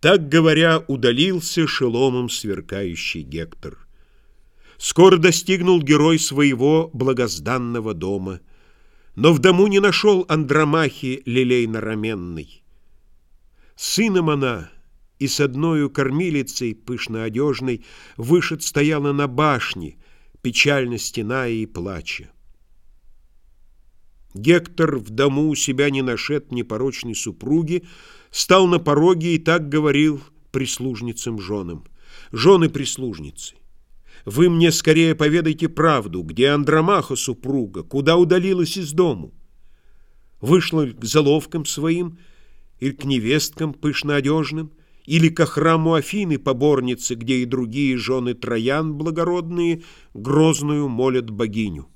Так говоря, удалился шеломом сверкающий Гектор. Скоро достигнул герой своего благозданного дома, но в дому не нашел Андромахи лилейно-раменной. Сыном она и с одною кормилицей пышно-одежной вышед стояла на башне, печально стеная и плача. Гектор в дому у себя не нашед непорочной супруги, стал на пороге и так говорил прислужницам женам. Жены-прислужницы, вы мне скорее поведайте правду, где Андромаха супруга, куда удалилась из дому? Вышла к заловкам своим или к невесткам пышно-одежным, или ко храму Афины поборницы, где и другие жены Троян благородные грозную молят богиню.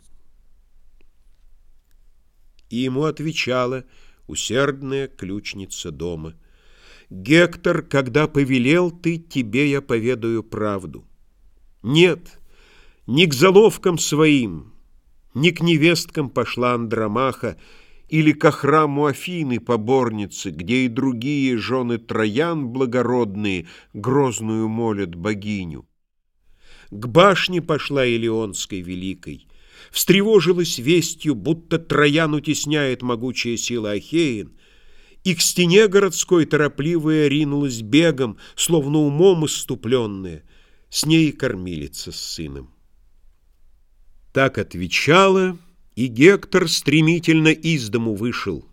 И ему отвечала усердная ключница дома. «Гектор, когда повелел ты, тебе я поведаю правду. Нет, ни к заловкам своим, ни к невесткам пошла Андромаха, или ко храму Афины поборницы, где и другие жены Троян благородные грозную молят богиню. К башне пошла Илионской великой, встревожилась вестью, будто Троян утесняет могучая сила Ахеин, и к стене городской торопливая ринулась бегом, словно умом иступленная, с ней кормилица с сыном. Так отвечала, и Гектор стремительно из дому вышел,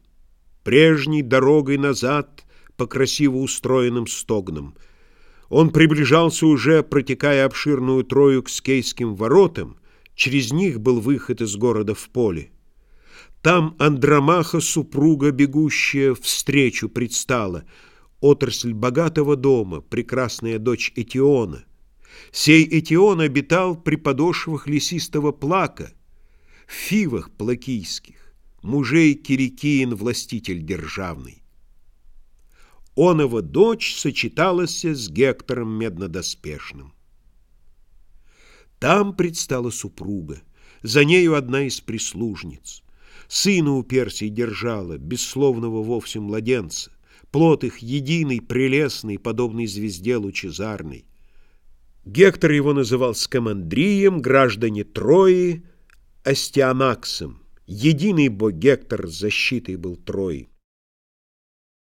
прежней дорогой назад по красиво устроенным стогнам. Он приближался уже, протекая обширную трою к скейским воротам, Через них был выход из города в поле. Там Андромаха, супруга бегущая, встречу предстала, отрасль богатого дома, прекрасная дочь Этиона. Сей Этион обитал при подошвах лесистого плака, в фивах плакийских, мужей Кирикиин властитель державный. Онова дочь сочеталась с Гектором меднодоспешным. Там предстала супруга, за нею одна из прислужниц. Сына у Персии держала, бессловного вовсе младенца, плод их единый, прелестный, подобный звезде лучезарной. Гектор его называл Скамандрием, граждане Трои, Астиамаксом. Единый бог Гектор с защитой был Трои.